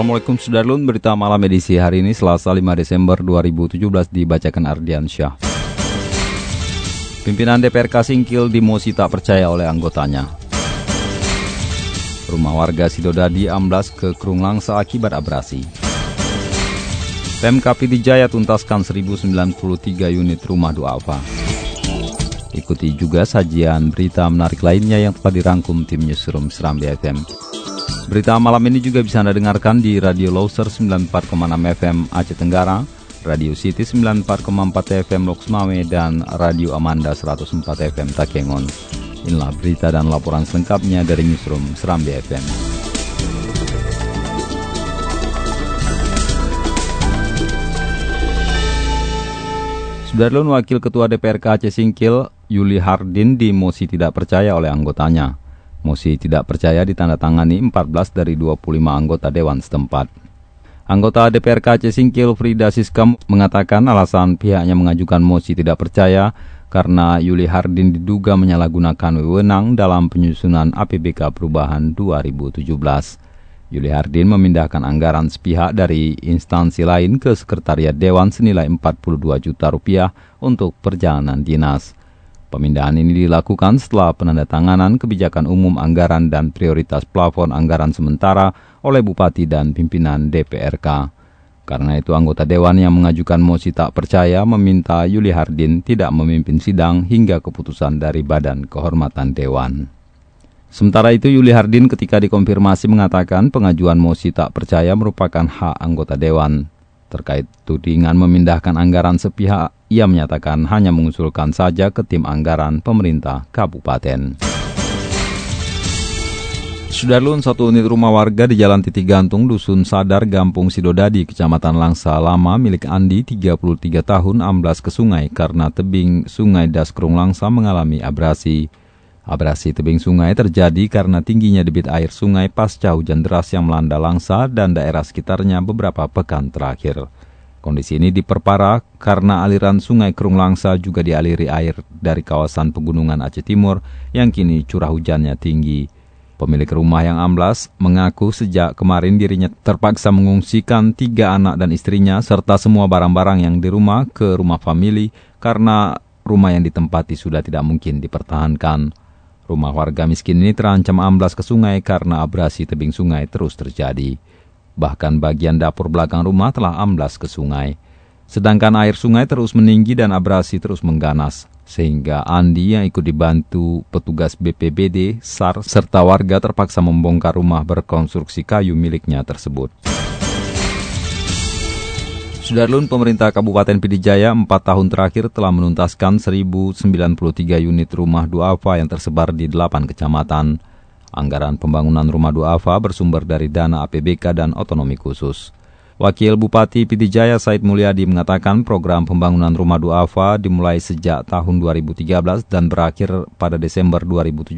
Assalamualaikum Sudarlun, berita malam edisi hari ini Selasa 5 Desember 2017 dibacakan Ardian Syah. Pimpinan DPRK singkil dimosi tak percaya oleh anggotanya. Rumah warga Sidodadi amblas ke Krung Langsa akibat abrasi. Pemkap Jaya tuntaskan 1093 unit rumah duafa. Ikuti juga sajian berita menarik lainnya yang telah dirangkum tim Newsroom Seram BFM. Berita malam ini juga bisa Anda dengarkan di Radio Loser 94,6 FM Aceh Tenggara, Radio City 94,4 FM Loks Mame, dan Radio Amanda 104 FM Takengon. Inilah berita dan laporan selengkapnya dari Newsroom Serambi FM. Sudarlun Wakil Ketua DPRK Aceh Singkil, Yuli Hardin, dimosi tidak percaya oleh anggotanya. Mosi tidak percaya ditandatangani 14 dari 25 anggota Dewan setempat. Anggota DPRK Aceh Singkil Frida Siskam mengatakan alasan pihaknya mengajukan mosi tidak percaya karena Yuli Hardin diduga menyalahgunakan wewenang dalam penyusunan APBK Perubahan 2017. Yuli Hardin memindahkan anggaran sepihak dari instansi lain ke Sekretariat Dewan senilai 42 juta rupiah untuk perjalanan dinas. Pemindahan ini dilakukan setelah penandatanganan kebijakan umum anggaran dan prioritas plafon anggaran sementara oleh Bupati dan pimpinan DPRK. Karena itu anggota Dewan yang mengajukan mosi tak percaya meminta Yuli Hardin tidak memimpin sidang hingga keputusan dari Badan Kehormatan Dewan. Sementara itu Yuli Hardin ketika dikonfirmasi mengatakan pengajuan mosi tak percaya merupakan hak anggota Dewan. Terkait tudingan memindahkan anggaran sepihak, ia menyatakan hanya mengusulkan saja ke tim anggaran pemerintah kabupaten. Sudarlun satu unit rumah warga di Jalan Titik Gantung, Dusun Sadar, Gampung Sidodadi, Kecamatan Langsa Lama, milik Andi, 33 tahun, amblas ke sungai karena tebing sungai Daskrung Langsa mengalami abrasi. Abrasi tebing sungai terjadi karena tingginya debit air sungai pasca hujan deras yang melanda Langsa dan daerah sekitarnya beberapa pekan terakhir. Kondisi ini diperparah karena aliran sungai Kerung Langsa juga dialiri air dari kawasan pegunungan Aceh Timur yang kini curah hujannya tinggi. Pemilik rumah yang amblas mengaku sejak kemarin dirinya terpaksa mengungsikan tiga anak dan istrinya serta semua barang-barang yang di rumah ke rumah famili karena rumah yang ditempati sudah tidak mungkin dipertahankan. Rumah warga miskin ini terancam amblas ke sungai karena abrasi tebing sungai terus terjadi. Bahkan bagian dapur belakang rumah telah amblas ke sungai. Sedangkan air sungai terus meninggi dan abrasi terus mengganas. Sehingga Andi yang ikut dibantu petugas BPBD, SAR, serta warga terpaksa membongkar rumah berkonstruksi kayu miliknya tersebut. Sudarlun, pemerintah Kabupaten Pidijaya 4 tahun terakhir telah menuntaskan 1093 unit rumah duafa yang tersebar di 8 kecamatan. Anggaran pembangunan rumah duafa bersumber dari dana APBK dan otonomi khusus. Wakil Bupati Pidijaya Said Mulyadi mengatakan program pembangunan rumah duafa dimulai sejak tahun 2013 dan berakhir pada Desember 2017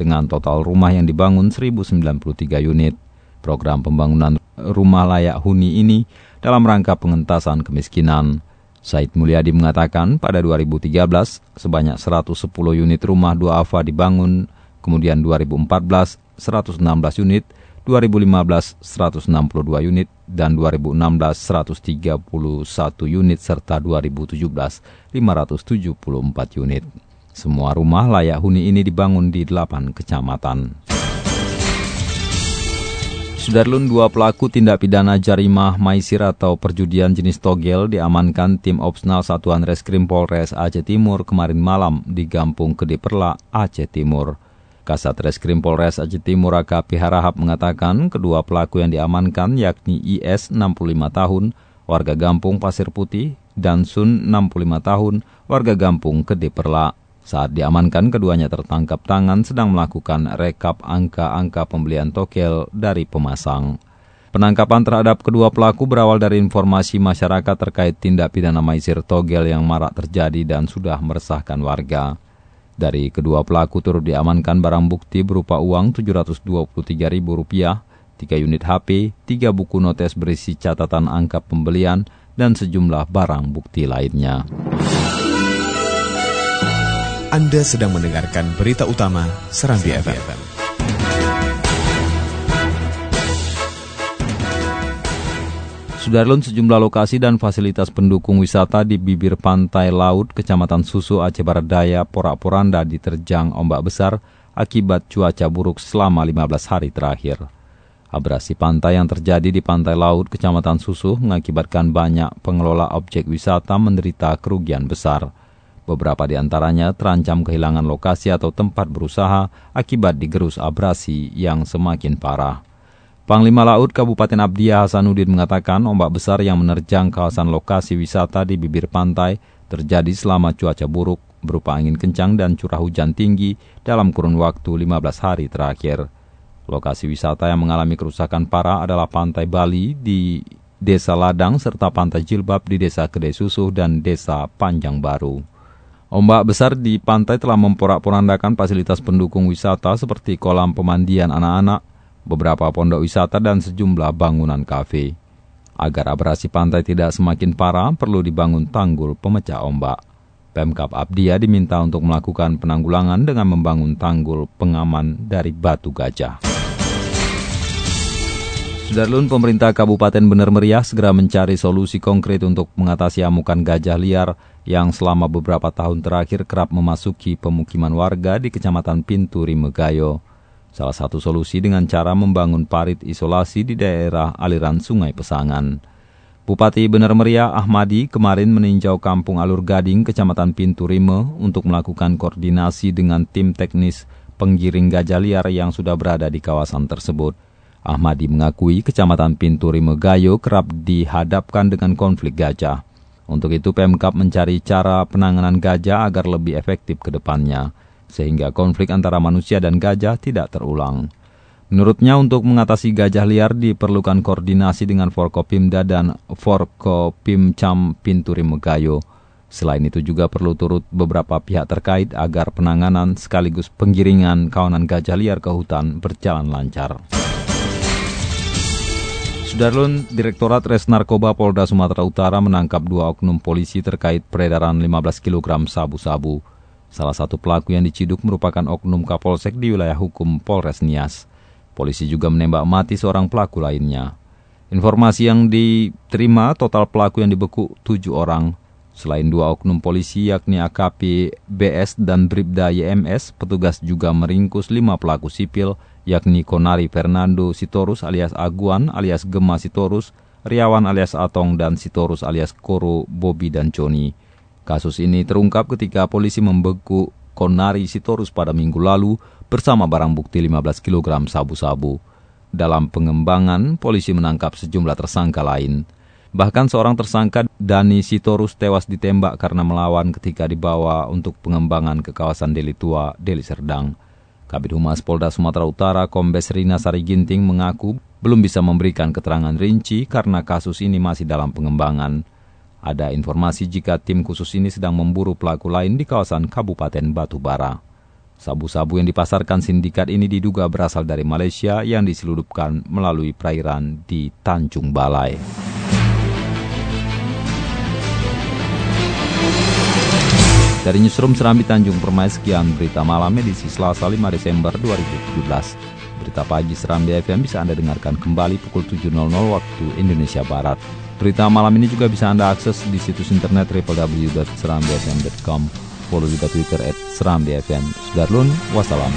dengan total rumah yang dibangun 1093 unit. Program pembangunan rumah layak huni ini dalam rangka pengentasan kemiskinan. Said Mulyadi mengatakan pada 2013 sebanyak 110 unit rumah duafa dibangun, kemudian 2014 116 unit, 2015 162 unit, dan 2016 131 unit, serta 2017 574 unit. Semua rumah layak huni ini dibangun di 8 kecamatan. Sudarlun dua pelaku tindak pidana jarimah maisir atau perjudian jenis togel diamankan tim Opsnal Satuan Reskrim Polres Aceh Timur kemarin malam di Gampung Kedi Perla, Aceh Timur. Kasat Reskrim Polres Aceh Timur AKP Harahap mengatakan kedua pelaku yang diamankan yakni IS 65 tahun, warga Gampung Pasir Putih, dan Sun 65 tahun, warga Gampung Kedi Perla. Saat diamankan, keduanya tertangkap tangan sedang melakukan rekap angka-angka pembelian tokel dari pemasang. Penangkapan terhadap kedua pelaku berawal dari informasi masyarakat terkait tindak pidana maisir togel yang marak terjadi dan sudah meresahkan warga. Dari kedua pelaku turut diamankan barang bukti berupa uang Rp723.000, 3 unit HP, 3 buku notes berisi catatan angka pembelian, dan sejumlah barang bukti lainnya. Anda sedang mendengarkan berita utama Serambi FM. Sudarlun sejumlah lokasi dan fasilitas pendukung wisata di bibir pantai laut Kecamatan Susu Aceh Barat Daya porak-poranda diterjang ombak besar akibat cuaca buruk selama 15 hari terakhir. Abrasi pantai yang terjadi di pantai laut Kecamatan Susu mengakibatkan banyak pengelola objek wisata menderita kerugian besar. Beberapa di antaranya terancam kehilangan lokasi atau tempat berusaha akibat digerus abrasi yang semakin parah. Panglima Laut Kabupaten Abdiya Hasanuddin mengatakan ombak besar yang menerjang kawasan lokasi wisata di bibir pantai terjadi selama cuaca buruk berupa angin kencang dan curah hujan tinggi dalam kurun waktu 15 hari terakhir. Lokasi wisata yang mengalami kerusakan parah adalah Pantai Bali di Desa Ladang serta Pantai Jilbab di Desa Kedai Susuh dan Desa Panjang Baru. Ombak besar di pantai telah memporak-porandakan fasilitas pendukung wisata seperti kolam pemandian anak-anak, beberapa pondok wisata dan sejumlah bangunan kafe. Agar abrasi pantai tidak semakin parah, perlu dibangun tanggul pemecah ombak. Pemkap Abdia diminta untuk melakukan penanggulangan dengan membangun tanggul pengaman dari batu gajah. Sudarlun pemerintah Kabupaten Bener Meriah segera mencari solusi konkret untuk mengatasi amukan gajah liar yang selama beberapa tahun terakhir kerap memasuki pemukiman warga di Kecamatan Pintu Rimegayo. Salah satu solusi dengan cara membangun parit isolasi di daerah aliran sungai Pesangan. Bupati Bener Meriah Ahmadi kemarin meninjau kampung Alur Gading, Kecamatan Pintu Rime untuk melakukan koordinasi dengan tim teknis penggiring gajah liar yang sudah berada di kawasan tersebut. Ahmadi mengakui Kecamatan Pintu Rime Gayo kerap dihadapkan dengan konflik gajah. Untuk itu Pemkap mencari cara penanganan gajah agar lebih efektif ke depannya sehingga konflik antara manusia dan gajah tidak terulang. Menurutnya untuk mengatasi gajah liar diperlukan koordinasi dengan Forkopimda dan Forkopimcam Pinturi Megayo. Selain itu juga perlu turut beberapa pihak terkait agar penanganan sekaligus penggiringan kawanan gajah liar ke hutan berjalan lancar. Sudarlun, Direktorat Res Narkoba Polda Sumatera Utara menangkap dua oknum polisi terkait peredaran 15 kg sabu-sabu. Salah satu pelaku yang diciduk merupakan oknum Kapolsek di wilayah hukum Polres Nias. Polisi juga menembak mati seorang pelaku lainnya. Informasi yang diterima total pelaku yang dibeku tujuh orang. Selain dua oknum polisi yakni AKP BS dan Bribda YMS, petugas juga meringkus lima pelaku sipil yakni Konari Fernando Sitorus alias Aguan alias Gema Sitorus, Riawan alias Atong dan Sitorus alias Koro, Bobi dan Joni. Kasus ini terungkap ketika polisi membeku Konari Sitorus pada minggu lalu bersama barang bukti 15 kg sabu-sabu. Dalam pengembangan, polisi menangkap sejumlah tersangka lain. Bahkan seorang tersangka Dani Sitorus tewas ditembak karena melawan ketika dibawa untuk pengembangan ke kawasan Deli Tua, Deli Serdang. Kabit Humas Polda Sumatera Utara Kombes Rina Sari Ginting mengaku belum bisa memberikan keterangan rinci karena kasus ini masih dalam pengembangan. Ada informasi jika tim khusus ini sedang memburu pelaku lain di kawasan Kabupaten Batubara. Sabu-sabu yang dipasarkan sindikat ini diduga berasal dari Malaysia yang diseludupkan melalui perairan di Tanjung Balai. Dari Newsroom Serambi Tanjung Permai, sekian berita malam edisi Selasa 5 Desember 2017. Berita pagi Serambi FM bisa Anda dengarkan kembali pukul 7.00 waktu Indonesia Barat. Berita malam ini juga bisa Anda akses di situs internet www.serambiafm.com Follow juga Twitter at serambiafm. Sudarlun, wassalam.